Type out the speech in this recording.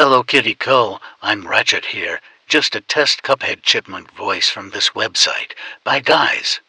Hello Kitty Co, I'm Ratchet here. Just a test Cuphead Chipmunk voice from this website. By guys.